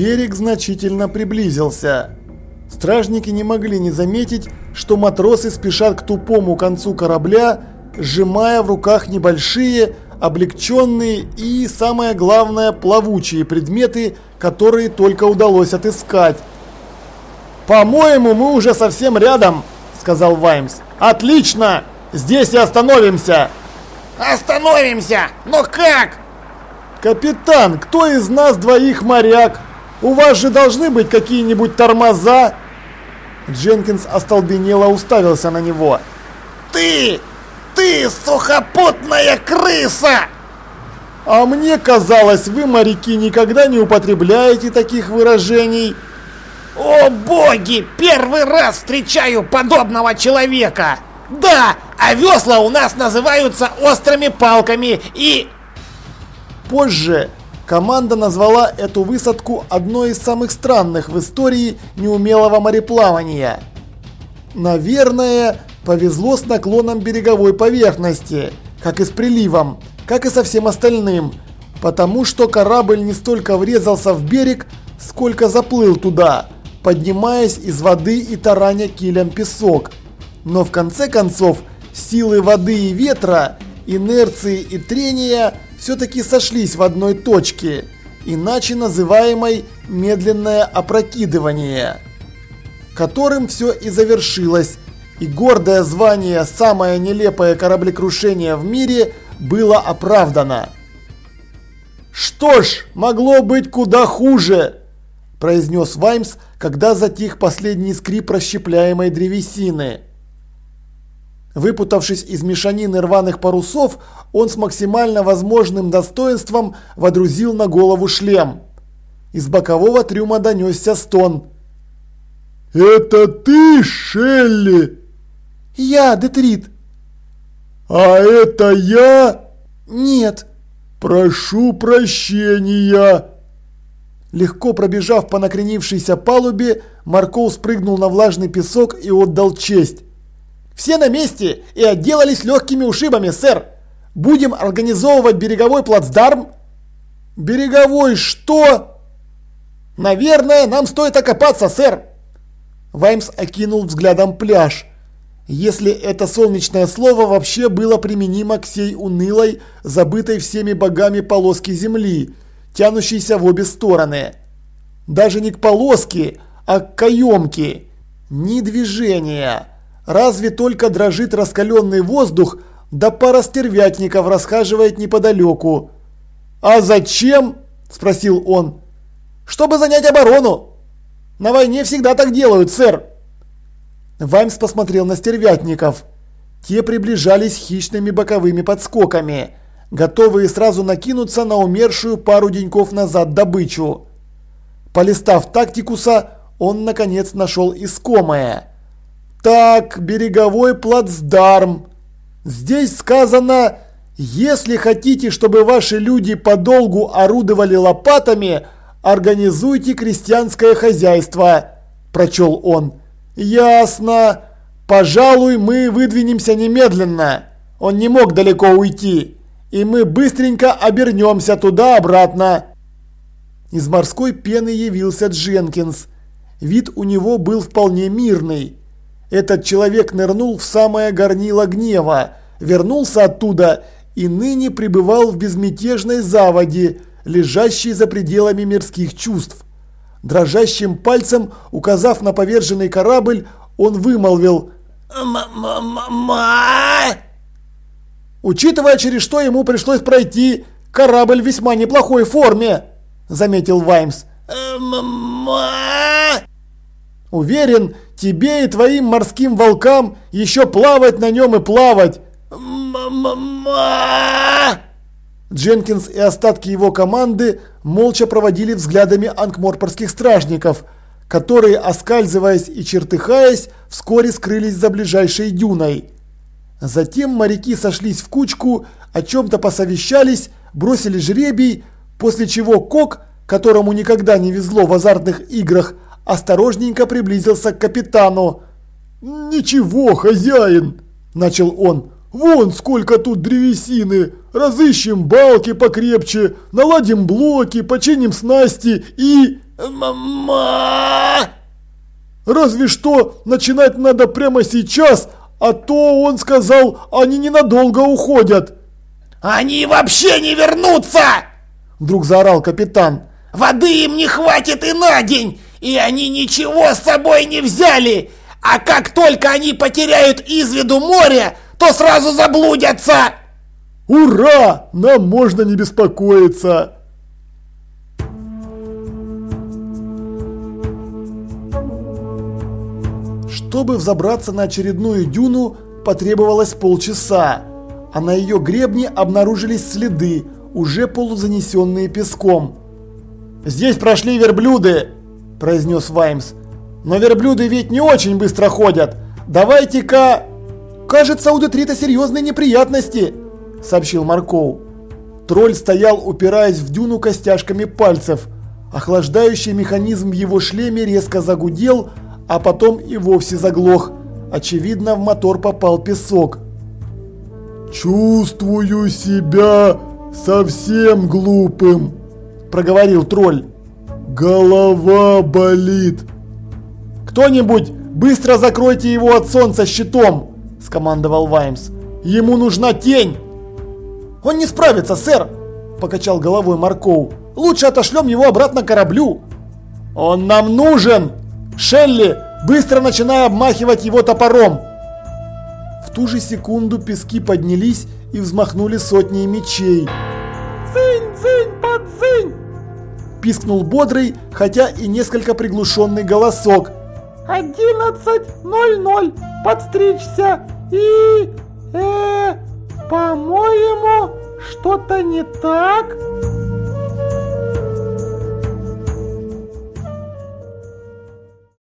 Берег значительно приблизился. Стражники не могли не заметить, что матросы спешат к тупому концу корабля, сжимая в руках небольшие, облегченные и, самое главное, плавучие предметы, которые только удалось отыскать. «По-моему, мы уже совсем рядом», – сказал Ваймс. «Отлично! Здесь и остановимся!» «Остановимся! Но как?» «Капитан, кто из нас двоих моряк? У вас же должны быть какие-нибудь тормоза?» Дженкинс остолбенело уставился на него. «Ты! Ты сухопутная крыса!» «А мне казалось, вы, моряки, никогда не употребляете таких выражений!» «О боги! Первый раз встречаю подобного человека! Да, а весла у нас называются острыми палками и...» Позже команда назвала эту высадку одной из самых странных в истории неумелого мореплавания. Наверное, повезло с наклоном береговой поверхности, как и с приливом, как и со всем остальным, потому что корабль не столько врезался в берег, сколько заплыл туда, поднимаясь из воды и тараня килем песок. Но в конце концов, силы воды и ветра, инерции и трения все-таки сошлись в одной точке, иначе называемой медленное опрокидывание, которым все и завершилось, и гордое звание «самое нелепое кораблекрушение в мире» было оправдано. «Что ж, могло быть куда хуже!» – произнес Ваймс, когда затих последний скрип расщепляемой древесины. Выпутавшись из мешанины рваных парусов, он с максимально возможным достоинством водрузил на голову шлем. Из бокового трюма донесся стон. «Это ты, Шелли?» «Я, Детрит». «А это я?» «Нет». «Прошу прощения». Легко пробежав по накренившейся палубе, Марков спрыгнул на влажный песок и отдал честь. «Все на месте и отделались легкими ушибами, сэр. Будем организовывать береговой плацдарм?» «Береговой что?» «Наверное, нам стоит окопаться, сэр!» Ваймс окинул взглядом пляж. Если это солнечное слово вообще было применимо к сей унылой, забытой всеми богами полоске земли, тянущейся в обе стороны. Даже не к полоске, а к каемке. Ни движения. Разве только дрожит раскаленный воздух, да пара стервятников расхаживает неподалеку. «А зачем?» – спросил он. «Чтобы занять оборону. На войне всегда так делают, сэр». Ваймс посмотрел на стервятников. Те приближались хищными боковыми подскоками, готовые сразу накинуться на умершую пару деньков назад добычу. Полистав тактикуса, он наконец нашел искомое. Так, береговой плацдарм. Здесь сказано, если хотите, чтобы ваши люди подолгу орудовали лопатами, организуйте крестьянское хозяйство, прочел он. Ясно. Пожалуй, мы выдвинемся немедленно. Он не мог далеко уйти. И мы быстренько обернемся туда-обратно. Из морской пены явился Дженкинс. Вид у него был вполне мирный. Этот человек нырнул в самое горнило гнева, вернулся оттуда и ныне пребывал в безмятежной заводе, лежащей за пределами мирских чувств. Дрожащим пальцем, указав на поверженный корабль, он вымолвил «Ма-ма-ма!» Учитывая, через что ему пришлось пройти, корабль в весьма неплохой форме, заметил Ваймс. «Ма-ма!» Уверен, тебе и твоим морским волкам еще плавать на нем и плавать. «Ма-ма-ма!» Дженкинс и остатки его команды молча проводили взглядами анкморпорских стражников, которые, оскальзываясь и чертыхаясь, вскоре скрылись за ближайшей дюной. Затем моряки сошлись в кучку, о чем-то посовещались, бросили жребий, после чего Кок, которому никогда не везло в азартных играх, осторожненько приблизился к капитану. «Ничего, хозяин!» – начал он. «Вон сколько тут древесины! Разыщем балки покрепче, наладим блоки, починим снасти и...» Мама! Разве что начинать надо прямо сейчас, а то он сказал, они ненадолго уходят. Они вообще не вернутся! Вдруг заорал капитан. Воды им не хватит и на день, и они ничего с собой не взяли. А как только они потеряют из виду море, то сразу заблудятся. Ура! Нам можно не беспокоиться. Чтобы взобраться на очередную дюну, потребовалось полчаса, а на ее гребне обнаружились следы, уже полузанесенные песком. «Здесь прошли верблюды!» – произнес Ваймс. «Но верблюды ведь не очень быстро ходят. Давайте-ка...» «Кажется, у Детрита серьезные неприятности!» – сообщил Маркоу. Тролль стоял, упираясь в дюну костяшками пальцев. Охлаждающий механизм в его шлеме резко загудел, а потом и вовсе заглох. Очевидно, в мотор попал песок. «Чувствую себя совсем глупым», – проговорил тролль. «Голова болит». «Кто-нибудь быстро закройте его от солнца щитом», – скомандовал Ваймс. «Ему нужна тень». «Он не справится, сэр», – покачал головой Маркоу. «Лучше отошлем его обратно к кораблю». «Он нам нужен!» «Шелли, быстро начинай обмахивать его топором!» В ту же секунду пески поднялись и взмахнули сотней мечей. «Цинь-цинь, подцинь!» Пискнул бодрый, хотя и несколько приглушенный голосок. «Одиннадцать ноль ноль, подстричься и... э... по-моему, что-то не так?»